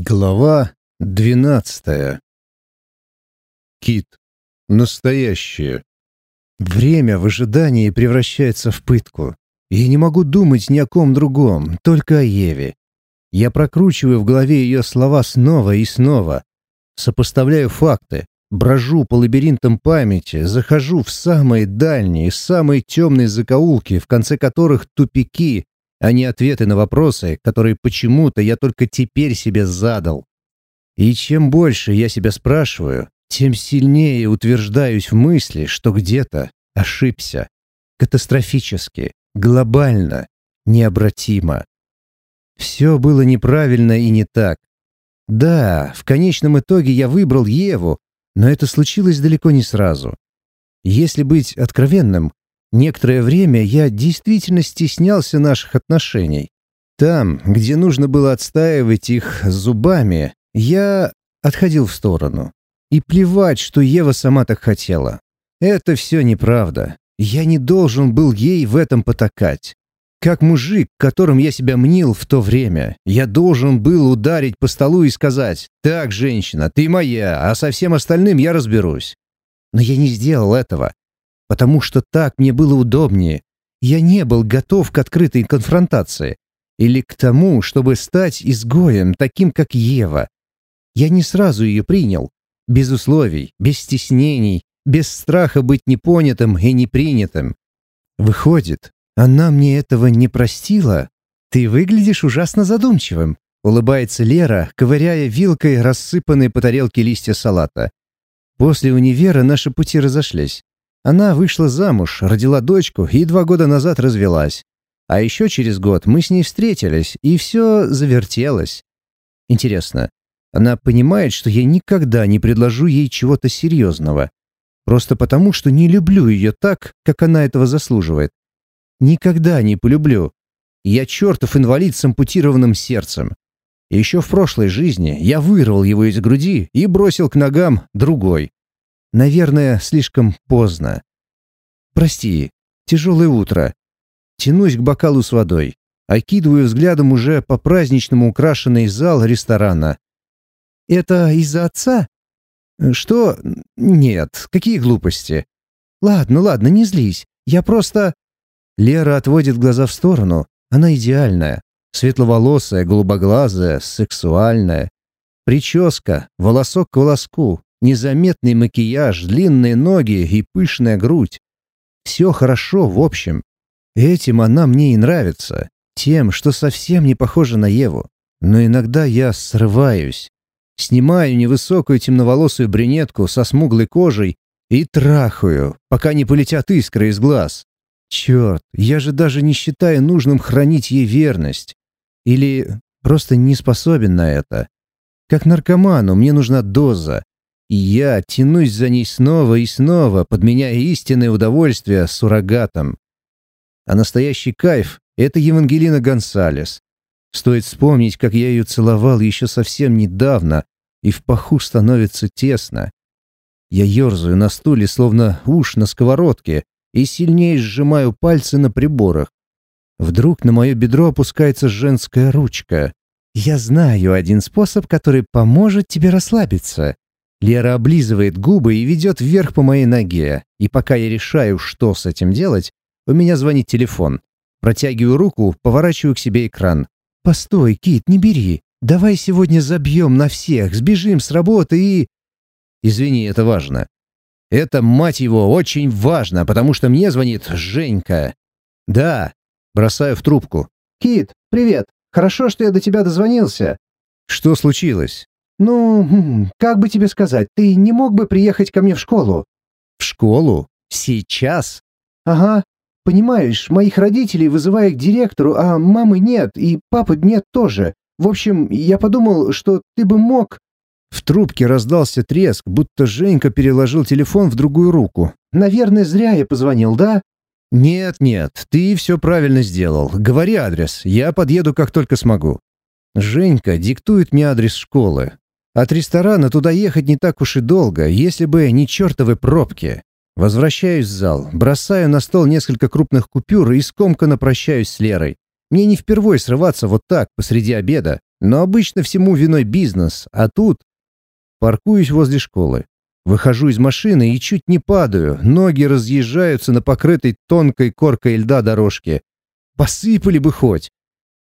Глава двенадцатая. Кит. Настоящее. Время в ожидании превращается в пытку. Я не могу думать ни о ком другом, только о Еве. Я прокручиваю в голове ее слова снова и снова. Сопоставляю факты, брожу по лабиринтам памяти, захожу в самые дальние, самые темные закоулки, в конце которых тупики, а не ответы на вопросы, которые почему-то я только теперь себе задал. И чем больше я себя спрашиваю, тем сильнее утверждаюсь в мысли, что где-то ошибся. Катастрофически, глобально, необратимо. Все было неправильно и не так. Да, в конечном итоге я выбрал Еву, но это случилось далеко не сразу. Если быть откровенным, Некоторое время я действительно стеснялся наших отношений. Там, где нужно было отстаивать их зубами, я отходил в сторону. И плевать, что Ева сама так хотела. Это все неправда. Я не должен был ей в этом потакать. Как мужик, которым я себя мнил в то время, я должен был ударить по столу и сказать «Так, женщина, ты моя, а со всем остальным я разберусь». Но я не сделал этого потому что так мне было удобнее. Я не был готов к открытой конфронтации или к тому, чтобы стать изгоем, таким как Ева. Я не сразу ее принял, без условий, без стеснений, без страха быть непонятым и непринятым. Выходит, она мне этого не простила? Ты выглядишь ужасно задумчивым, улыбается Лера, ковыряя вилкой рассыпанные по тарелке листья салата. После универа наши пути разошлись. Она вышла замуж, родила дочку и два года назад развелась. А еще через год мы с ней встретились, и все завертелось. Интересно, она понимает, что я никогда не предложу ей чего-то серьезного. Просто потому, что не люблю ее так, как она этого заслуживает. Никогда не полюблю. Я чертов инвалид с ампутированным сердцем. Еще в прошлой жизни я вырвал его из груди и бросил к ногам другой. Наверное, слишком поздно. Прости, тяжелое утро. Тянусь к бокалу с водой. Окидываю взглядом уже по-праздничному украшенный зал ресторана. «Это из-за отца?» «Что? Нет, какие глупости?» «Ладно, ладно, не злись. Я просто...» Лера отводит глаза в сторону. Она идеальная. Светловолосая, голубоглазая, сексуальная. Прическа, волосок к волоску, Незаметный макияж, длинные ноги и пышная грудь. Все хорошо в общем. Этим она мне и нравится. Тем, что совсем не похожа на Еву. Но иногда я срываюсь. Снимаю невысокую темноволосую брюнетку со смуглой кожей и трахаю, пока не полетят искры из глаз. Черт, я же даже не считаю нужным хранить ей верность. Или просто не способен на это. Как наркоману мне нужна доза, и я тянусь за ней снова и снова, подменяя истинное удовольствие суррогатом. А настоящий кайф — это Евангелина Гонсалес. Стоит вспомнить, как я ее целовал еще совсем недавно, и в паху становится тесно. Я ерзаю на стуле, словно уж на сковородке, и сильнее сжимаю пальцы на приборах. Вдруг на мое бедро опускается женская ручка. «Я знаю один способ, который поможет тебе расслабиться», Лера облизывает губы и ведет вверх по моей ноге. И пока я решаю, что с этим делать, у меня звонит телефон. Протягиваю руку, поворачиваю к себе экран. «Постой, Кит, не бери. Давай сегодня забьем на всех, сбежим с работы и...» «Извини, это важно». «Это, мать его, очень важно, потому что мне звонит Женька». «Да». Бросаю в трубку. «Кит, привет. Хорошо, что я до тебя дозвонился». «Что случилось?» «Ну, хм, как бы тебе сказать, ты не мог бы приехать ко мне в школу?» «В школу? Сейчас?» «Ага. Понимаешь, моих родителей вызываю к директору, а мамы нет, и папы нет тоже. В общем, я подумал, что ты бы мог...» В трубке раздался треск, будто Женька переложил телефон в другую руку. «Наверное, зря я позвонил, да?» «Нет, нет, ты все правильно сделал. Говори адрес, я подъеду как только смогу». Женька диктует мне адрес школы. От ресторана туда ехать не так уж и долго, если бы не чертовы пробки. Возвращаюсь в зал, бросаю на стол несколько крупных купюр и скомканно прощаюсь с Лерой. Мне не впервой срываться вот так, посреди обеда, Но обычно всему виной бизнес, а тут... Паркуюсь возле школы. Выхожу из машины и чуть не падаю, ноги разъезжаются на покрытой тонкой коркой льда дорожке. Посыпали бы хоть.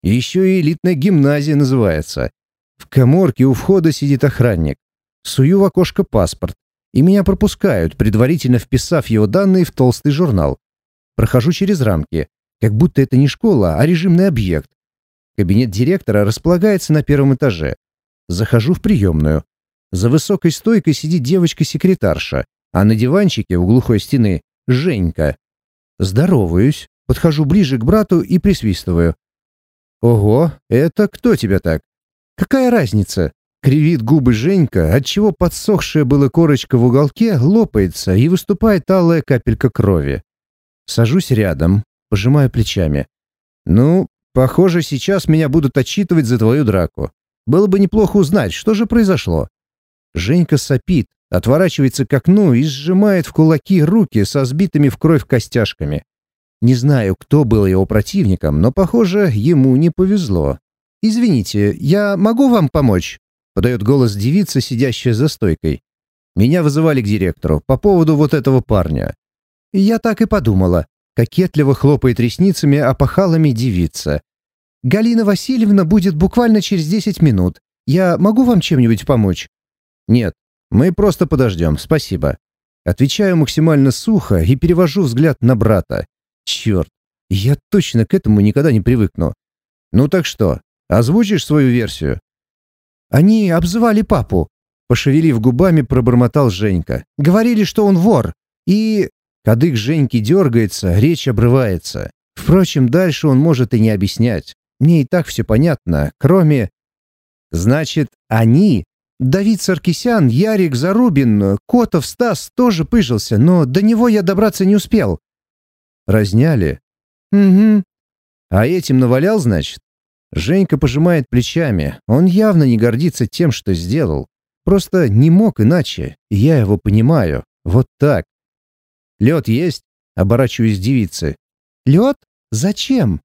Еще и элитная гимназия называется. В коморке у входа сидит охранник. Сую в окошко паспорт. И меня пропускают, предварительно вписав его данные в толстый журнал. Прохожу через рамки. Как будто это не школа, а режимный объект. Кабинет директора располагается на первом этаже. Захожу в приемную. За высокой стойкой сидит девочка-секретарша, а на диванчике у глухой стены — Женька. Здороваюсь, подхожу ближе к брату и присвистываю. «Ого, это кто тебя так?» «Какая разница?» Кривит губы Женька, отчего подсохшая была корочка в уголке лопается и выступает алая капелька крови. Сажусь рядом, пожимаю плечами. «Ну, похоже, сейчас меня будут отчитывать за твою драку. Было бы неплохо узнать, что же произошло». Женька сопит, отворачивается к окну и сжимает в кулаки руки со сбитыми в кровь костяшками. Не знаю, кто был его противником, но, похоже, ему не повезло. «Извините, я могу вам помочь?» — подает голос девица, сидящая за стойкой. «Меня вызывали к директору по поводу вот этого парня». Я так и подумала. Кокетливо хлопает ресницами опахалами девица. «Галина Васильевна будет буквально через десять минут. Я могу вам чем-нибудь помочь?» «Нет, мы просто подождем, спасибо». Отвечаю максимально сухо и перевожу взгляд на брата. Черт, я точно к этому никогда не привыкну. Ну так что, озвучишь свою версию? Они обзывали папу. Пошевелив губами, пробормотал Женька. Говорили, что он вор. И... Кадык Женьки дергается, речь обрывается. Впрочем, дальше он может и не объяснять. Мне и так все понятно, кроме... Значит, они... Давид Саркисян, Ярик Зарубин, Котов Стас тоже пыжился, но до него я добраться не успел. Разняли? Угу. А этим навалял, значит? Женька пожимает плечами. Он явно не гордится тем, что сделал. Просто не мог иначе. Я его понимаю. Вот так. Лед есть? Оборачиваюсь девицы. Лед? Зачем?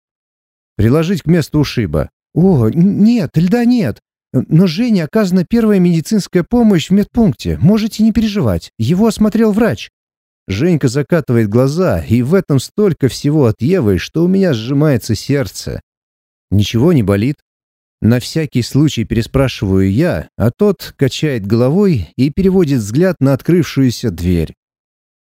Приложить к месту ушиба. О, нет, льда нет. Но Жене оказана первая медицинская помощь в медпункте. Можете не переживать. Его осмотрел врач. Женька закатывает глаза, и в этом столько всего от Евы, что у меня сжимается сердце. Ничего не болит. На всякий случай переспрашиваю я, а тот качает головой и переводит взгляд на открывшуюся дверь.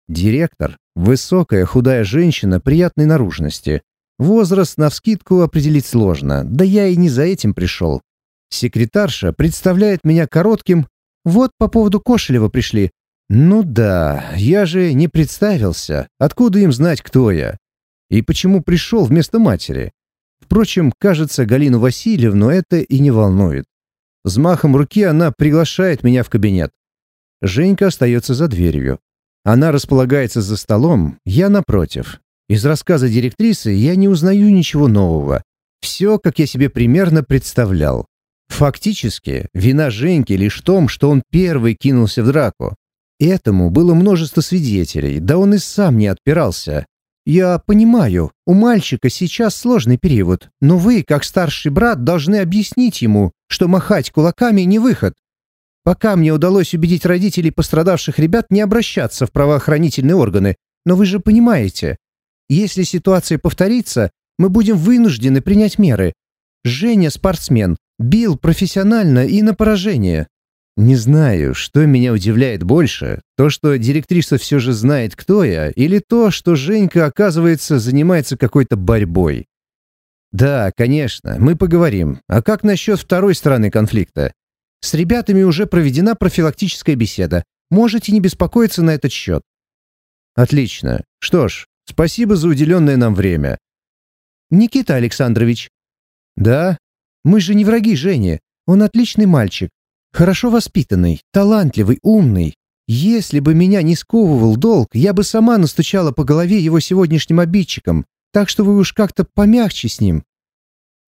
Директор — высокая худая женщина приятной наружности. Возраст навскидку определить сложно, да я и не за этим пришел. Секретарша представляет меня коротким «Вот по поводу Кошелева пришли. «Ну да, я же не представился. Откуда им знать, кто я? И почему пришел вместо матери? Впрочем, кажется, Галину Васильевну это и не волнует. Взмахом руки она приглашает меня в кабинет. Женька остается за дверью. Она располагается за столом, я напротив. Из рассказа директрисы я не узнаю ничего нового. Все, как я себе примерно представлял. Фактически, вина Женьки лишь в том, что он первый кинулся в драку. Этому было множество свидетелей, да он и сам не отпирался. «Я понимаю, у мальчика сейчас сложный период, но вы, как старший брат, должны объяснить ему, что махать кулаками не выход. Пока мне удалось убедить родителей пострадавших ребят не обращаться в правоохранительные органы, но вы же понимаете, если ситуация повторится, мы будем вынуждены принять меры. Женя спортсмен, бил профессионально и на поражение. Не знаю, что меня удивляет больше, то, что директриса все же знает, кто я, или то, что Женька, оказывается, занимается какой-то борьбой. Да, конечно, мы поговорим. А как насчет второй стороны конфликта? С ребятами уже проведена профилактическая беседа. Можете не беспокоиться на этот счет. Отлично. Что ж, спасибо за уделенное нам время. Никита Александрович. Да? Мы же не враги Жени. Он отличный мальчик. Хорошо воспитанный, талантливый, умный. Если бы меня не сковывал долг, я бы сама настучала по голове его сегодняшним обидчикам, так что вы уж как-то помягче с ним».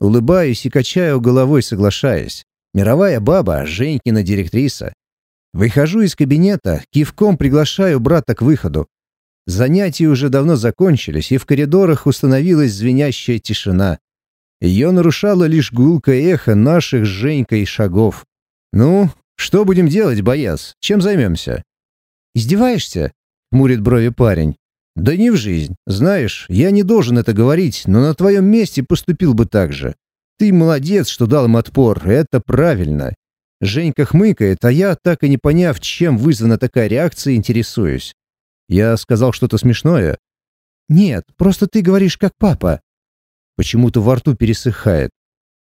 Улыбаюсь и качаю головой, соглашаясь. Мировая баба, Женькина директриса. Выхожу из кабинета, кивком приглашаю брата к выходу. Занятия уже давно закончились, и в коридорах установилась звенящая тишина. Ее нарушало лишь гулкое эхо наших с Женькой шагов. «Ну, что будем делать, бояз? Чем займемся?» «Издеваешься?» — мурит брови парень. «Да не в жизнь. Знаешь, я не должен это говорить, но на твоем месте поступил бы так же. Ты молодец, что дал им отпор, это правильно. Женька хмыкает, а я, так и не поняв, чем вызвана такая реакция, интересуюсь. Я сказал что-то смешное? Нет, просто ты говоришь как папа. Почему-то во рту пересыхает.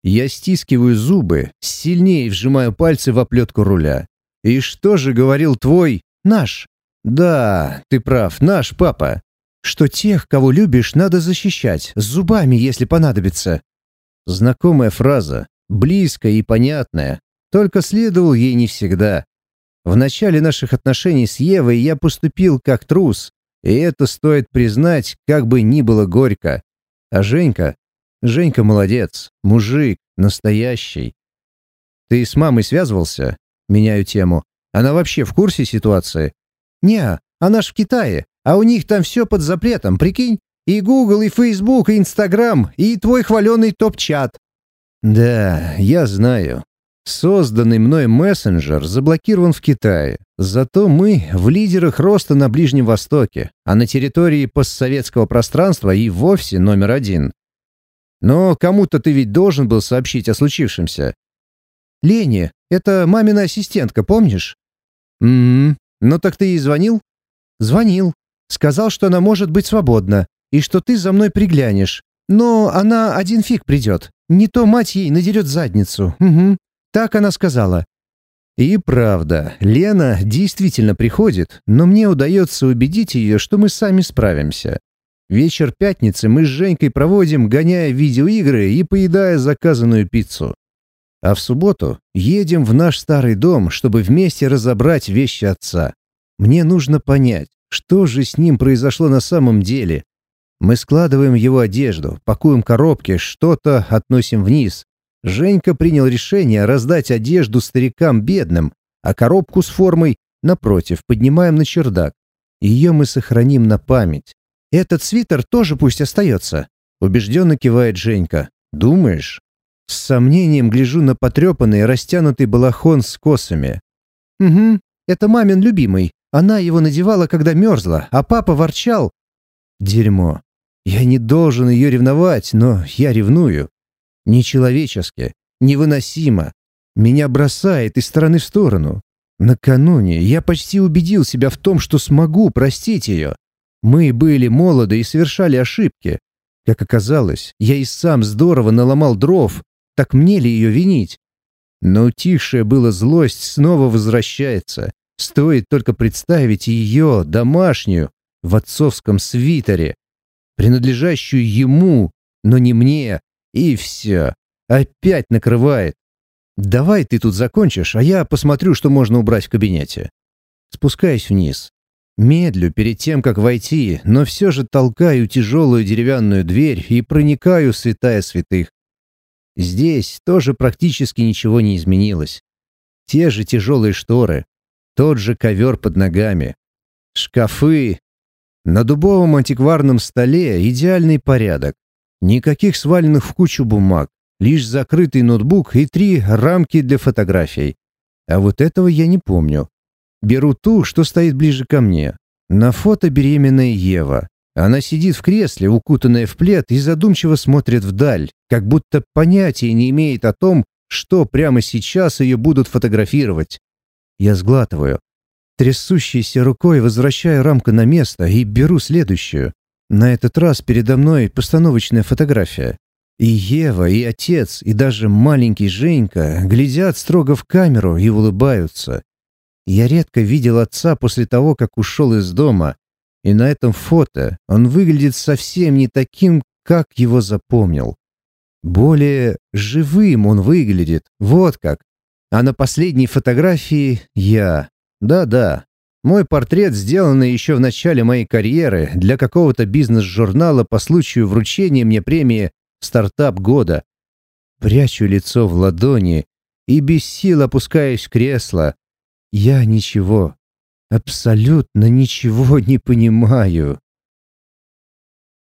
Я стискиваю зубы, сильнее вжимаю пальцы в оплетку руля. И что же говорил твой наш? Да, ты прав, наш папа. Что тех, кого любишь, надо защищать, зубами, если понадобится. Знакомая фраза, близкая и понятная, только следовал ей не всегда. В начале наших отношений с Евой я поступил как трус, и это стоит признать, как бы ни было горько. А Женька? Женька молодец, мужик, настоящий. Ты с мамой связывался? Меняю тему. Она вообще в курсе ситуации? Не, она ж в Китае, а у них там все под запретом, прикинь? И Google, и Facebook, и Instagram, и твой хваленый топ-чат. Да, я знаю. Созданный мной мессенджер заблокирован в Китае. Зато мы в лидерах роста на Ближнем Востоке, а на территории постсоветского пространства и вовсе номер один. Но кому-то ты ведь должен был сообщить о случившемся. Лене, это мамина ассистентка, помнишь? М-м. Ну так ты ей звонил? Звонил. Сказал, что она может быть свободна, и что ты за мной приглянешь. Но она один фиг придет. Не то мать ей надерет задницу. Угу. Так она сказала. И правда, Лена действительно приходит, но мне удается убедить ее, что мы сами справимся. Вечер пятницы мы с Женькой проводим, гоняя видеоигры и поедая заказанную пиццу. А в субботу едем в наш старый дом, чтобы вместе разобрать вещи отца. Мне нужно понять, что же с ним произошло на самом деле. Мы складываем его одежду, пакуем коробки, что-то относим вниз, Женька принял решение раздать одежду старикам бедным, а коробку с формой, напротив, поднимаем на чердак. Ее мы сохраним на память. «Этот свитер тоже пусть остается», — убежденно кивает Женька. «Думаешь?» С сомнением гляжу на потрепанный растянутый балахон с косами. «Угу, это мамин любимый. Она его надевала, когда мерзла, а папа ворчал». «Дерьмо. Я не должен ее ревновать, но я ревную. Нечеловечески, невыносимо. Меня бросает из стороны в сторону. Накануне я почти убедил себя в том, что смогу простить ее. Мы были молоды и совершали ошибки. Как оказалось, я и сам здорово наломал дров. Так мне ли ее винить? Но утихшая была злость снова возвращается. Стоит только представить ее, домашнюю, в отцовском свитере, принадлежащую ему, но не мне, и все. Опять накрывает. Давай ты тут закончишь, а я посмотрю, что можно убрать в кабинете. Спускаюсь вниз. Медлю перед тем, как войти, но все же толкаю тяжелую деревянную дверь и проникаю в святая святых. Здесь тоже практически ничего не изменилось. Те же тяжелые шторы, тот же ковер под ногами, шкафы. На дубовом антикварном столе идеальный порядок. Никаких сваленных в кучу бумаг, лишь закрытый ноутбук и три рамки для фотографий. А вот этого я не помню. Беру ту, что стоит ближе ко мне. На фото беременная Ева. Она сидит в кресле, укутанная в плед, и задумчиво смотрит вдаль, как будто понятия не имеет о том, что прямо сейчас ее будут фотографировать. Я сглатываю. Трясущейся рукой возвращаю рамку на место и беру следующую. На этот раз передо мной постановочная фотография. И Ева, и отец, и даже маленький Женька глядят строго в камеру и улыбаются. Я редко видел отца после того, как ушел из дома, и на этом фото он выглядит совсем не таким, как его запомнил. Более живым он выглядит, вот как. А на последней фотографии я. Да-да, мой портрет, сделанный еще в начале моей карьеры для какого-то бизнес-журнала по случаю вручения мне премии «Стартап года». Прячу лицо в ладони и без сил опускаюсь в кресло. Я ничего, абсолютно ничего не понимаю.